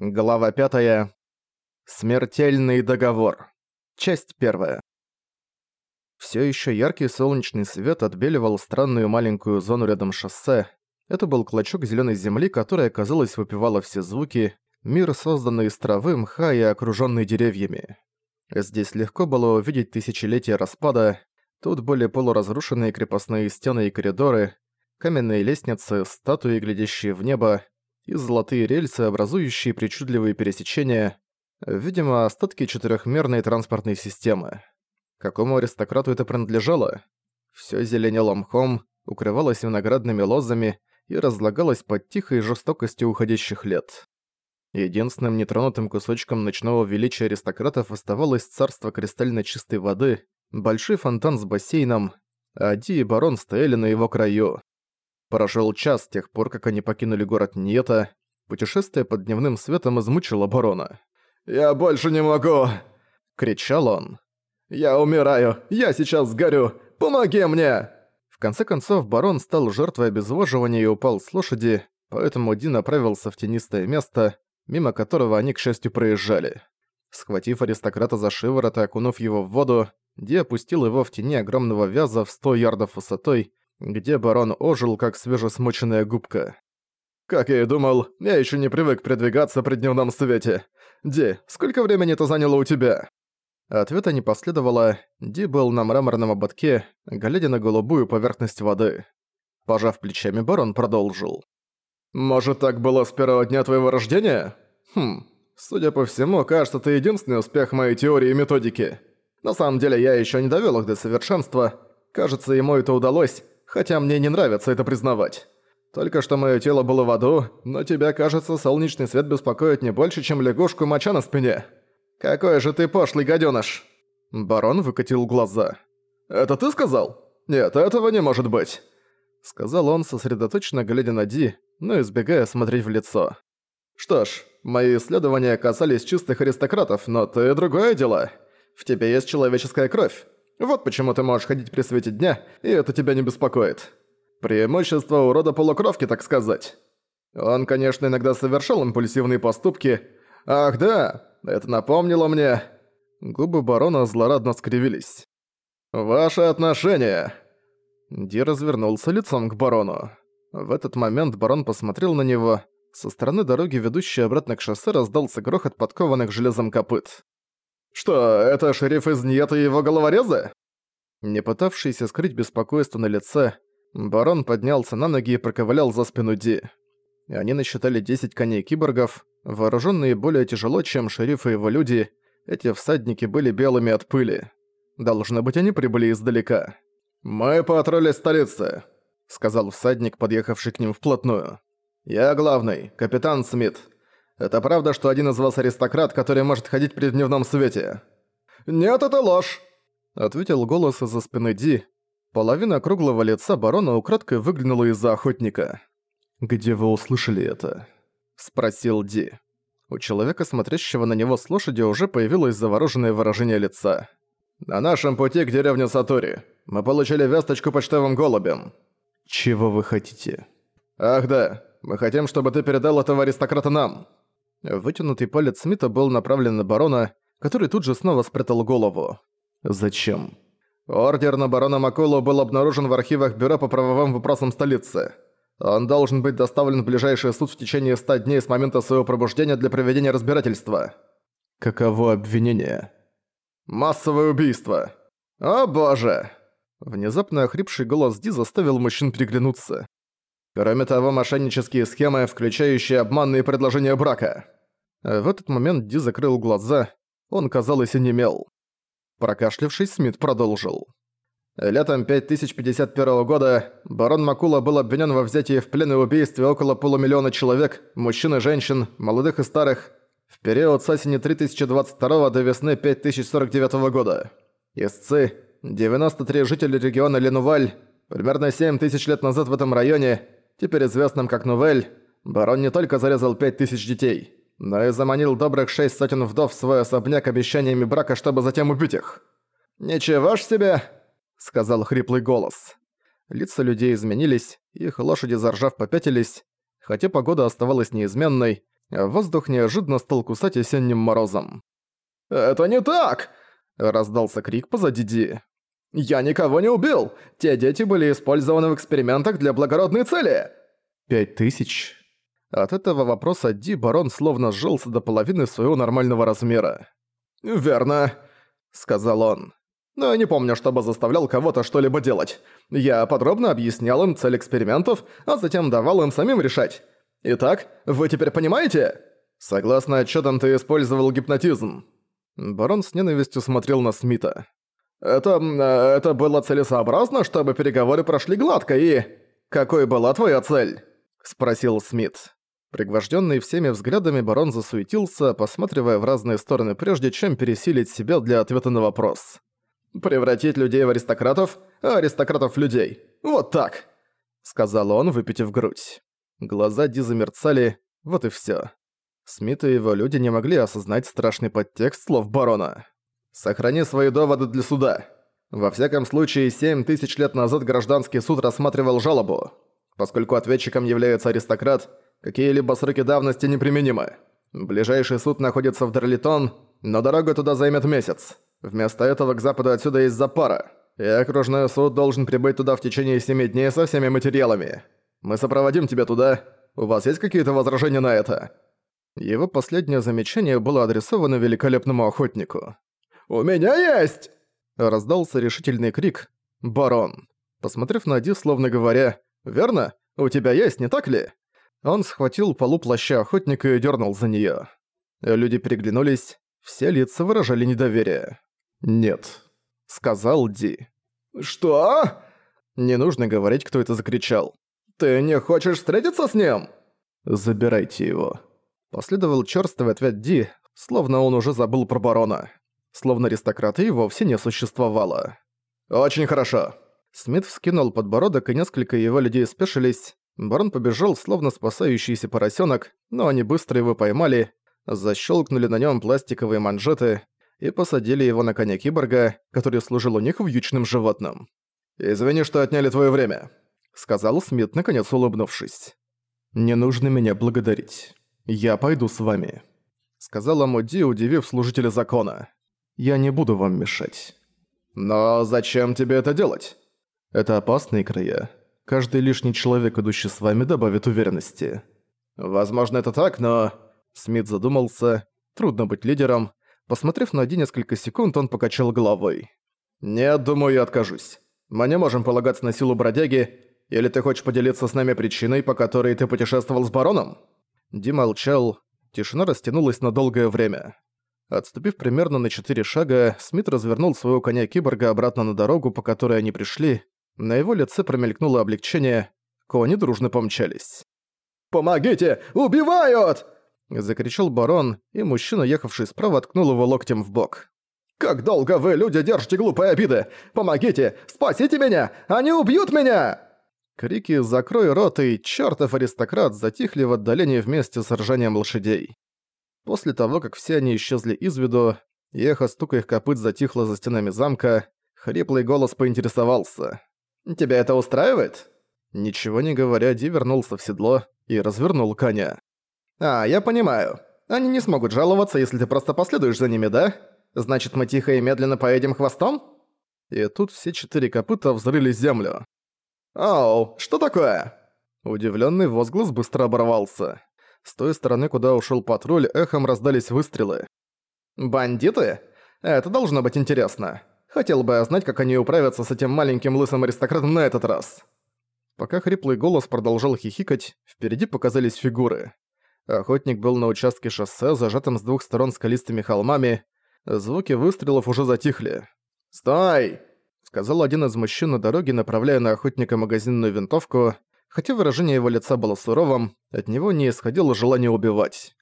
Глава 5. Смертельный договор. Часть 1. Всё ещё яркий солнечный свет отбеливал странную маленькую зону рядом шоссе. Это был клочок зелёной земли, которая, казалось, выпивала все звуки, мир, созданный из травы, мха и окружённый деревьями. Здесь легко было увидеть тысячелетия распада, тут были полуразрушенные крепостные стены и коридоры, каменные лестницы, статуи, глядящие в небо, и золотые рельсы, образующие причудливые пересечения, видимо, остатки четырехмерной транспортной системы. Какому аристократу это принадлежало? Всё зеленело мхом, укрывалось виноградными лозами и разлагалось под тихой жестокостью уходящих лет. Единственным нетронутым кусочком ночного величия аристократов оставалось царство кристально чистой воды, большой фонтан с бассейном, а Ди и барон стояли на его краю. Прошел час с тех пор, как они покинули город Ниета. Путешествие под дневным светом измучило барона. «Я больше не могу!» — кричал он. «Я умираю! Я сейчас сгорю! Помоги мне!» В конце концов, барон стал жертвой обезвоживания и упал с лошади, поэтому Ди направился в тенистое место, мимо которого они, к счастью, проезжали. Схватив аристократа за шиворот и окунув его в воду, Ди опустил его в тени огромного вяза в сто ярдов высотой где барон ожил, как свежесмоченная губка. «Как я и думал, я еще не привык передвигаться при дневном свете. Ди, сколько времени это заняло у тебя?» Ответа не последовало. Ди был на мраморном ободке, глядя на голубую поверхность воды. Пожав плечами, барон продолжил. «Может, так было с первого дня твоего рождения? Хм, судя по всему, кажется, ты единственный успех моей теории и методики. На самом деле, я еще не довел их до совершенства. Кажется, ему это удалось, хотя мне не нравится это признавать. Только что мое тело было в аду, но тебя, кажется, солнечный свет беспокоит не больше, чем лягушку моча на спине. Какой же ты пошлый гадёныш!» Барон выкатил глаза. «Это ты сказал? Нет, этого не может быть!» Сказал он, сосредоточенно глядя на Ди, но избегая смотреть в лицо. «Что ж, мои исследования касались чистых аристократов, но ты другое дело. В тебе есть человеческая кровь. Вот почему ты можешь ходить при свете дня, и это тебя не беспокоит. Преимущество урода полукровки, так сказать. Он, конечно, иногда совершал импульсивные поступки. Ах да, это напомнило мне... Губы барона злорадно скривились. «Ваши отношения!» Ди развернулся лицом к барону. В этот момент барон посмотрел на него. Со стороны дороги, ведущей обратно к шоссе, раздался грохот подкованных железом копыт. «Что, это шериф из Ньета и его головорезы?» Не пытавшийся скрыть беспокойство на лице, барон поднялся на ноги и проковылял за спину Ди. Они насчитали 10 коней-киборгов, вооруженные более тяжело, чем шериф и его люди, эти всадники были белыми от пыли. Должно быть, они прибыли издалека. «Мы патрули столицы», — сказал всадник, подъехавший к ним вплотную. «Я главный, капитан Смит. Это правда, что один из вас аристократ, который может ходить при дневном свете?» «Нет, это ложь!» Ответил голос из-за спины Ди. Половина круглого лица барона украдкой выглянула из-за охотника. «Где вы услышали это?» Спросил Ди. У человека, смотрящего на него с лошади, уже появилось завороженное выражение лица. «На нашем пути к деревне Сатори. Мы получили весточку почтовым голубем». «Чего вы хотите?» «Ах да, мы хотим, чтобы ты передал этого аристократа нам». Вытянутый палец Смита был направлен на барона, который тут же снова спрятал голову. «Зачем?» «Ордер на барона Макулу был обнаружен в архивах Бюро по правовым вопросам столицы. Он должен быть доставлен в ближайший суд в течение ста дней с момента своего пробуждения для проведения разбирательства». «Каково обвинение?» «Массовое убийство». «О боже!» Внезапно охрипший голос Ди заставил мужчин переглянуться. Кроме того, мошеннические схемы, включающие обманные предложения брака. В этот момент Ди закрыл глаза, он, казалось, и немел. Прокашлявшись, Смит продолжил. Летом 5051 года барон Макула был обвинен во взятии в плен и убийстве около полумиллиона человек, мужчин и женщин, молодых и старых, в период с осени 3022 до весны 5049 года. Истцы, 93 жители региона Ленуваль, примерно 7 тысяч лет назад в этом районе, теперь известным как Нувель, барон не только зарезал пять тысяч детей, но и заманил добрых шесть сотен вдов в свой особняк обещаниями брака, чтобы затем убить их. «Ничего ж себе!» — сказал хриплый голос. Лица людей изменились, их лошади заржав попятились. Хотя погода оставалась неизменной, воздух неожиданно стал кусать осенним морозом. «Это не так!» – раздался крик позади Ди. «Я никого не убил! Те дети были использованы в экспериментах для благородной цели!» «Пять тысяч?» От этого вопроса Ди барон словно сжался до половины своего нормального размера. «Верно», — сказал он. «Но я не помню, чтобы заставлял кого-то что-либо делать. Я подробно объяснял им цель экспериментов, а затем давал им самим решать. Итак, вы теперь понимаете?» «Согласно отчетам, ты использовал гипнотизм». Барон с ненавистью смотрел на Смита. «Это... Э, это было целесообразно, чтобы переговоры прошли гладко и...» «Какой была твоя цель?» – спросил Смит. Пригвожденный всеми взглядами барон засуетился, посматривая в разные стороны прежде, чем пересилить себя для ответа на вопрос. «Превратить людей в аристократов, а аристократов в людей. Вот так!» Сказал он, выпитив грудь. Глаза Ди замерцали, вот и всё. Смит и его люди не могли осознать страшный подтекст слов барона. «Сохрани свои доводы для суда. Во всяком случае, семь тысяч лет назад гражданский суд рассматривал жалобу. Поскольку ответчиком является аристократ, какие-либо сроки давности неприменимы. Ближайший суд находится в Дарлитон, но дорога туда займет месяц. Вместо этого к западу отсюда есть запара, и окружной суд должен прибыть туда в течение семи дней со всеми материалами. Мы сопроводим тебя туда. У вас есть какие-то возражения на это?» Его последнее замечание было адресовано великолепному охотнику. «У меня есть!» Раздался решительный крик «Барон!». Посмотрев на Ди, словно говоря «Верно? У тебя есть, не так ли?» Он схватил полу плаща охотника и дернул за нее. Люди переглянулись, все лица выражали недоверие. «Нет», — сказал Ди. «Что?» Не нужно говорить, кто это закричал. «Ты не хочешь встретиться с ним?» «Забирайте его». Последовал чёрствый ответ Ди, словно он уже забыл про барона. Словно аристократа и вовсе не существовало. «Очень хорошо». Смит вскинул подбородок, и несколько его людей спешились, Барон побежал, словно спасающийся поросенок, но они быстро его поймали, защелкнули на нем пластиковые манжеты и посадили его на коня киборга, который служил у них вьючным животным. «Извини, что отняли твое время», — сказал Смит, наконец улыбнувшись. «Не нужно меня благодарить. Я пойду с вами», — сказала Муди, удивив служителя закона. «Я не буду вам мешать». «Но зачем тебе это делать?» «Это опасные края. Каждый лишний человек, идущий с вами, добавит уверенности. Возможно, это так, но... Смит задумался. Трудно быть лидером. Посмотрев на Ди несколько секунд, он покачал головой. «Нет, думаю, я откажусь. Мы не можем полагаться на силу бродяги. Или ты хочешь поделиться с нами причиной, по которой ты путешествовал с бароном?» Ди молчал. Тишина растянулась на долгое время. Отступив примерно на четыре шага, Смит развернул своего коня-киборга обратно на дорогу, по которой они пришли, на его лице промелькнуло облегчение, кони дружно помчались. «Помогите! Убивают!» Закричал барон, и мужчина, ехавший справа, ткнул его локтем в бок. «Как долго вы, люди, держите глупые обиды? Помогите! Спасите меня! Они убьют меня!» Крики «Закрой рот» и «Чёртов аристократ» затихли в отдалении вместе с ржанием лошадей. После того, как все они исчезли из виду, и эхо стука их копыт затихло за стенами замка, хриплый голос поинтересовался. Тебя это устраивает?» Ничего не говоря, Ди вернулся в седло и развернул коня. «А, я понимаю. Они не смогут жаловаться, если ты просто последуешь за ними, да? Значит, мы тихо и медленно поедем хвостом?» И тут все четыре копыта взрыли землю. «Оу, что такое?» Удивленный возглас быстро оборвался. С той стороны, куда ушел патруль, эхом раздались выстрелы. «Бандиты? Это должно быть интересно. Хотел бы я знать, как они управятся с этим маленьким лысым аристократом на этот раз. Пока хриплый голос продолжал хихикать, впереди показались фигуры. Охотник был на участке шоссе, зажатым с двух сторон скалистыми холмами. Звуки выстрелов уже затихли. «Стой!» — сказал один из мужчин на дороге, направляя на охотника магазинную винтовку. Хотя выражение его лица было суровым, от него не исходило желание убивать.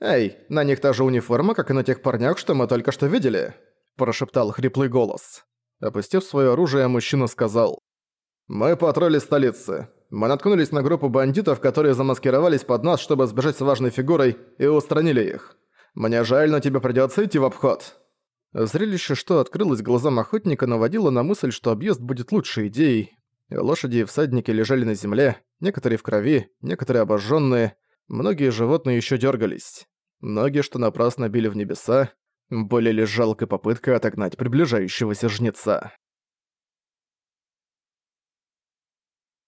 «Эй, на них та же униформа, как и на тех парнях, что мы только что видели прошептал хриплый голос. Опустив свое оружие, мужчина сказал. «Мы патрули столицы. Мы наткнулись на группу бандитов, которые замаскировались под нас, чтобы сбежать с важной фигурой, и устранили их. Мне жаль, но тебе придётся идти в обход». Зрелище, что открылось глазам охотника, наводило на мысль, что объезд будет лучшей идеей. Лошади и всадники лежали на земле, некоторые в крови, некоторые обожжённые, Многие животные еще дергались. Ноги, что напрасно били в небеса, более лишь жалкая попытка отогнать приближающегося жнеца.